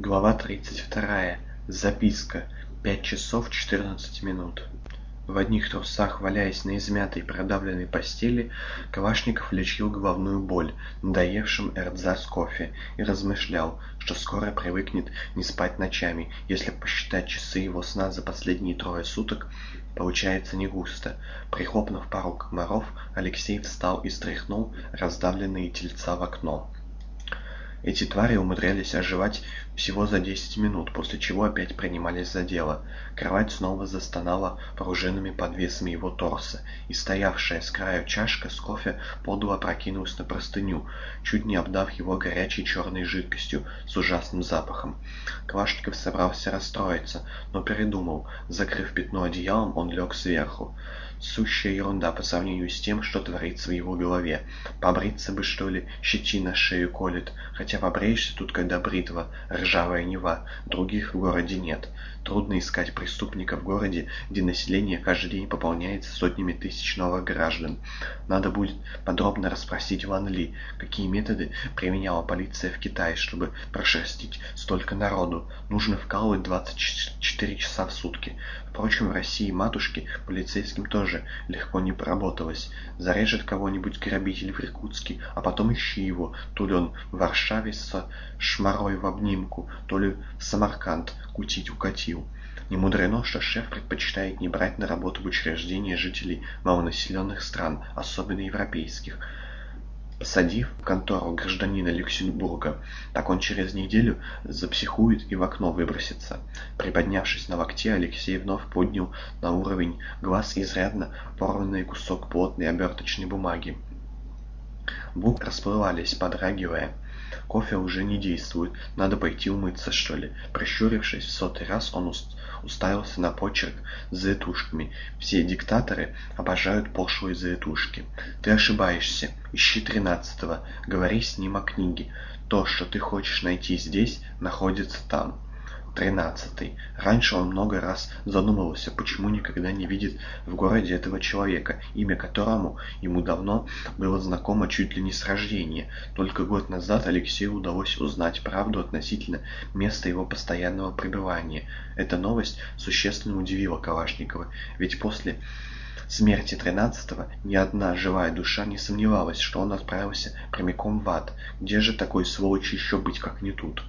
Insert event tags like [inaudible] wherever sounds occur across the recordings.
Глава 32. Записка. Пять часов четырнадцать минут. В одних трусах, валяясь на измятой продавленной постели, Калашников лечил головную боль надоевшим эрдзац кофе и размышлял, что скоро привыкнет не спать ночами, если посчитать часы его сна за последние трое суток, получается не густо. Прихлопнув пару комаров, Алексей встал и стряхнул раздавленные тельца в окно. Эти твари умудрялись оживать всего за десять минут, после чего опять принимались за дело. Кровать снова застонала пружинными подвесами его торса, и стоявшая с краю чашка с кофе подло опрокинулась на простыню, чуть не обдав его горячей черной жидкостью с ужасным запахом. Квашников собрался расстроиться, но передумал. Закрыв пятно одеялом, он лег сверху. Сущая ерунда по сравнению с тем, что творится в его голове. Побриться бы, что ли, щетина шею колет, хотя побреешься тут, когда бритва, ржавая Нева, других в городе нет. Трудно искать преступника в городе, где население каждый день пополняется сотнями тысяч новых граждан. Надо будет подробно расспросить Ван Ли, какие методы применяла полиция в Китае, чтобы прошерстить столько народу. Нужно вкалывать 24 часа в сутки. Впрочем, в России матушке полицейским тоже легко не поработалось. Зарежет кого-нибудь грабитель в Иркутске, а потом ищи его. То ли он в Варшаве со шмарой в обнимку, то ли в Самарканд кутить укатил. Не мудрено, что шеф предпочитает не брать на работу в учреждения жителей малонаселенных стран, особенно европейских. Посадив в контору гражданина Люксембурга, так он через неделю запсихует и в окно выбросится. Приподнявшись на локте, Алексей вновь поднял на уровень глаз изрядно порванный кусок плотной оберточной бумаги. Буквы расплывались, подрагивая. Кофе уже не действует, надо пойти умыться, что ли. Прищурившись в сотый раз, он уставился на почерк с завитушками. Все диктаторы обожают пошлые завитушки. Ты ошибаешься. Ищи тринадцатого. Говори с ним о книге. То, что ты хочешь найти здесь, находится там. Тринадцатый. Раньше он много раз задумывался, почему никогда не видит в городе этого человека, имя которому ему давно было знакомо чуть ли не с рождения. Только год назад Алексею удалось узнать правду относительно места его постоянного пребывания. Эта новость существенно удивила Калашникова, ведь после смерти тринадцатого ни одна живая душа не сомневалась, что он отправился прямиком в ад. Где же такой сволочи еще быть, как не тут?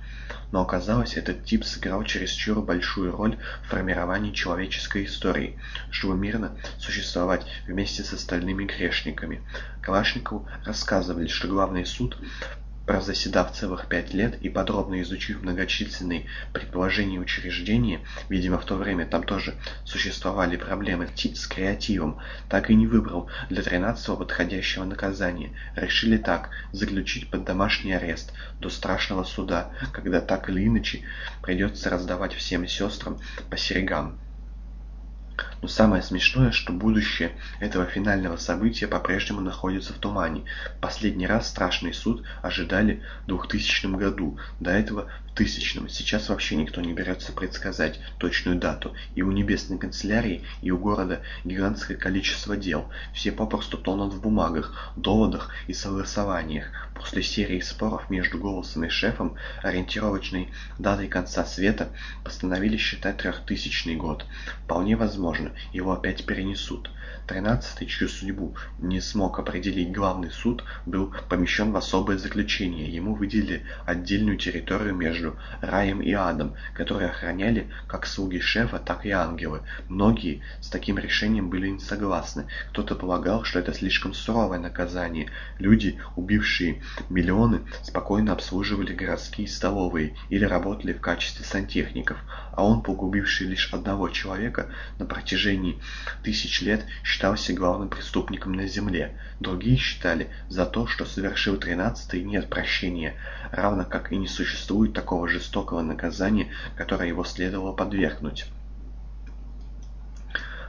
Но оказалось, этот тип сыграл чересчур большую роль в формировании человеческой истории, чтобы мирно существовать вместе с остальными грешниками. Калашникову рассказывали, что главный суд Прозаседав целых пять лет и подробно изучив многочисленные предположения учреждения, видимо в то время там тоже существовали проблемы с креативом, так и не выбрал для тринадцатого подходящего наказания. Решили так, заключить под домашний арест до страшного суда, когда так или иначе придется раздавать всем сестрам по серегам. Но самое смешное, что будущее этого финального события по-прежнему находится в тумане. Последний раз страшный суд ожидали в 2000 году, до этого в тысячном. Сейчас вообще никто не берется предсказать точную дату. И у небесной канцелярии, и у города гигантское количество дел. Все попросту тонут в бумагах, доводах и согласованиях. После серии споров между голосом и шефом, ориентировочной датой конца света постановили считать трехтысячный год. Вполне возможно, его опять перенесут. Тринадцатый, чью судьбу не смог определить главный суд, был помещен в особое заключение. Ему выделили отдельную территорию между раем и адом, которую охраняли как слуги шефа, так и ангелы. Многие с таким решением были не согласны. Кто-то полагал, что это слишком суровое наказание. Люди, убившие миллионы, спокойно обслуживали городские столовые или работали в качестве сантехников, а он, погубивший лишь одного человека на протяжении тысяч лет, считался главным преступником на земле. Другие считали, за то, что совершил тринадцатый, нет прощения, равно как и не существует такого жестокого наказания, которое его следовало подвергнуть.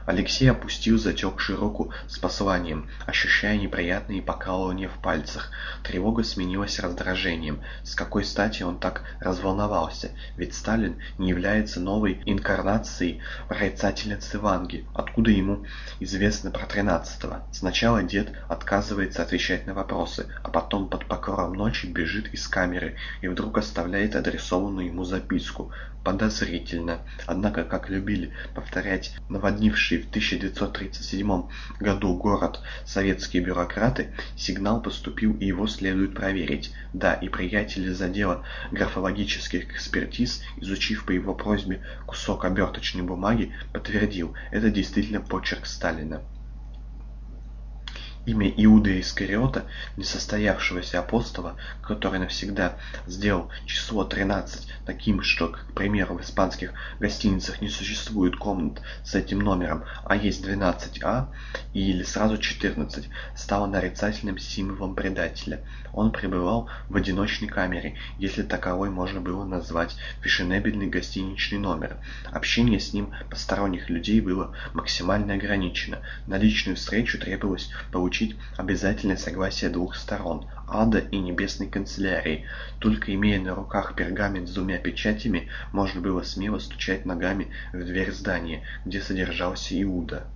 Алексей опустил затекшую руку с посланием, ощущая неприятные покалывания в пальцах. Тревога сменилась раздражением. С какой стати он так разволновался? Ведь Сталин не является новой инкарнацией прорицательницы Ванги. Откуда ему известно про тринадцатого? Сначала дед отказывается отвечать на вопросы, а потом под покровом ночи бежит из камеры и вдруг оставляет адресованную ему записку подозрительно. Однако, как любили повторять наводнившие в 1937 году город советские бюрократы, сигнал поступил и его следует проверить. Да, и приятель из отдела графологических экспертиз, изучив по его просьбе кусок оберточной бумаги, подтвердил, это действительно почерк Сталина. Имя Иуда Искариота, несостоявшегося апостола, который навсегда сделал число 13 таким, что, к примеру, в испанских гостиницах не существует комнат с этим номером, а есть 12А или сразу 14, стало нарицательным символом предателя. Он пребывал в одиночной камере, если таковой можно было назвать фешенебельный гостиничный номер. Общение с ним посторонних людей было максимально ограничено. На личную встречу требовалось получить получить обязательное согласие двух сторон – ада и небесной канцелярии. Только имея на руках пергамент с двумя печатями, можно было смело стучать ногами в дверь здания, где содержался Иуда.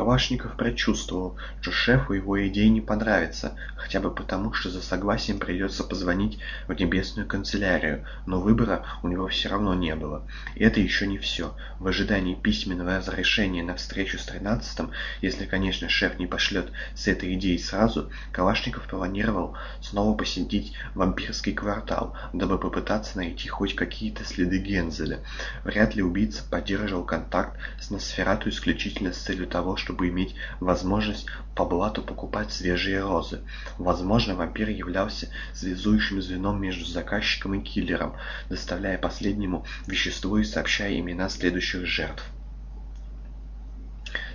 Калашников предчувствовал, что шефу его идея не понравится, хотя бы потому, что за согласием придется позвонить в небесную канцелярию, но выбора у него все равно не было. И это еще не все. В ожидании письменного разрешения на встречу с тринадцатым, если, конечно, шеф не пошлет с этой идеей сразу, Калашников планировал снова посетить вампирский квартал, дабы попытаться найти хоть какие-то следы Гензеля. Вряд ли убийца поддерживал контакт с Носферату исключительно с целью того, чтобы иметь возможность по блату покупать свежие розы. Возможно, вампир являлся связующим звеном между заказчиком и киллером, доставляя последнему вещество и сообщая имена следующих жертв.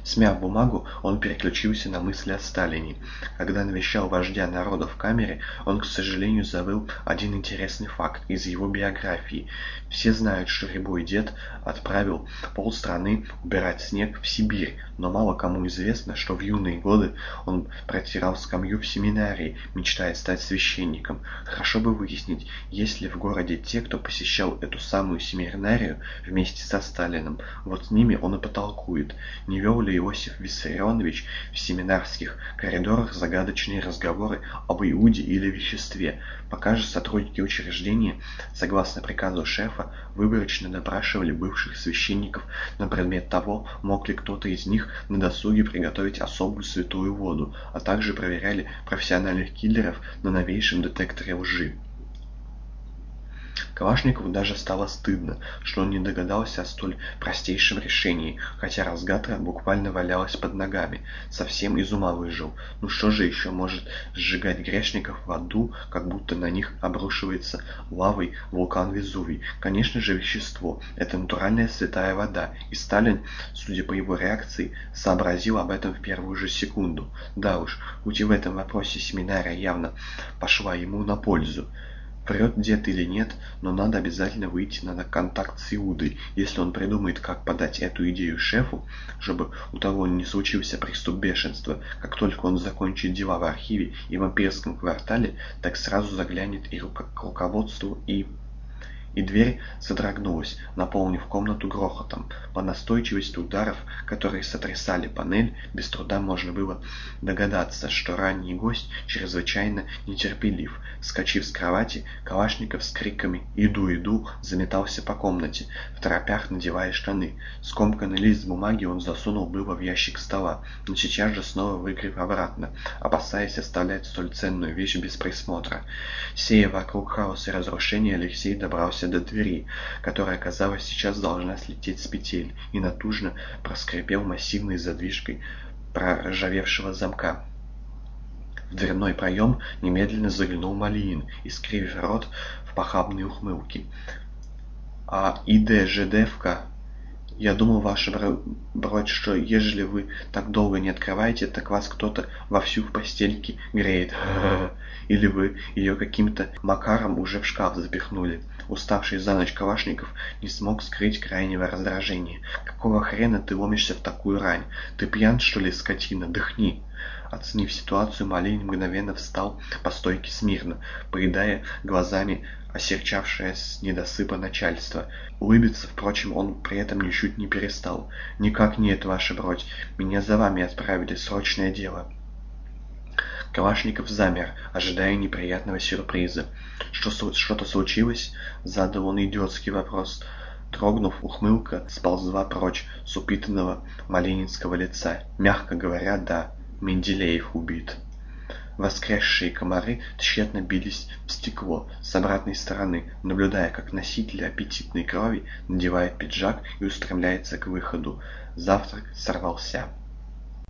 Смяв бумагу, он переключился на мысли о Сталине. Когда навещал вождя народа в камере, он, к сожалению, забыл один интересный факт из его биографии. Все знают, что Рябой дед отправил полстраны убирать снег в Сибирь, но мало кому известно, что в юные годы он протирал скамью в семинарии, мечтая стать священником. Хорошо бы выяснить, есть ли в городе те, кто посещал эту самую семинарию вместе со Сталиным. Вот с ними он и потолкует. Не вел ли Иосиф Виссарионович в семинарских коридорах загадочные разговоры об Иуде или веществе, пока же сотрудники учреждения, согласно приказу шефа, выборочно допрашивали бывших священников на предмет того, мог ли кто-то из них на досуге приготовить особую святую воду, а также проверяли профессиональных киллеров на новейшем детекторе лжи. Калашникову даже стало стыдно, что он не догадался о столь простейшем решении, хотя разгадка буквально валялась под ногами. Совсем из ума выжил. Ну что же еще может сжигать грешников в аду, как будто на них обрушивается лавой вулкан Везувий? Конечно же вещество. Это натуральная святая вода. И Сталин, судя по его реакции, сообразил об этом в первую же секунду. Да уж, хоть и в этом вопросе семинария явно пошла ему на пользу. Врет дед или нет, но надо обязательно выйти на контакт с Иудой, если он придумает, как подать эту идею шефу, чтобы у того не случился приступ бешенства. Как только он закончит дела в архиве и вампирском квартале, так сразу заглянет и к руководству, и и дверь содрогнулась, наполнив комнату грохотом. По настойчивости ударов, которые сотрясали панель, без труда можно было догадаться, что ранний гость чрезвычайно нетерпелив. Скочив с кровати, Калашников с криками «Иду, иду!» заметался по комнате, в торопях надевая штаны. Скомканный лист бумаги он засунул было в ящик стола, но сейчас же снова выгреб обратно, опасаясь оставлять столь ценную вещь без присмотра. Сея вокруг хаоса и разрушения, Алексей добрался добрался до двери, которая, казалось, сейчас должна слететь с петель, и натужно проскрипел массивной задвижкой проржавевшего замка. В дверной проем немедленно заглянул Малиин, искривив рот в похабной ухмылке. «А ИД Жедевка Я думал, ваша бродь, что ежели вы так долго не открываете, так вас кто-то вовсю в постельке греет. [laughs] Или вы ее каким-то макаром уже в шкаф запихнули. Уставший за ночь Калашников не смог скрыть крайнего раздражения. Какого хрена ты ломишься в такую рань? Ты пьян, что ли, скотина? Дыхни! Оценив ситуацию, Малинин мгновенно встал по стойке смирно, поедая глазами осерчавшее с недосыпа начальство. Улыбиться, впрочем, он при этом ничуть не перестал. «Никак нет, ваша бродь. Меня за вами отправили. Срочное дело». Калашников замер, ожидая неприятного сюрприза. «Что, «Что-то случилось?» — задал он идиотский вопрос. Дрогнув, ухмылка сползла прочь с упитанного малининского лица. «Мягко говоря, да. Менделеев убит». Воскресшие комары тщетно бились в стекло с обратной стороны, наблюдая, как носитель аппетитной крови надевает пиджак и устремляется к выходу. Завтрак сорвался.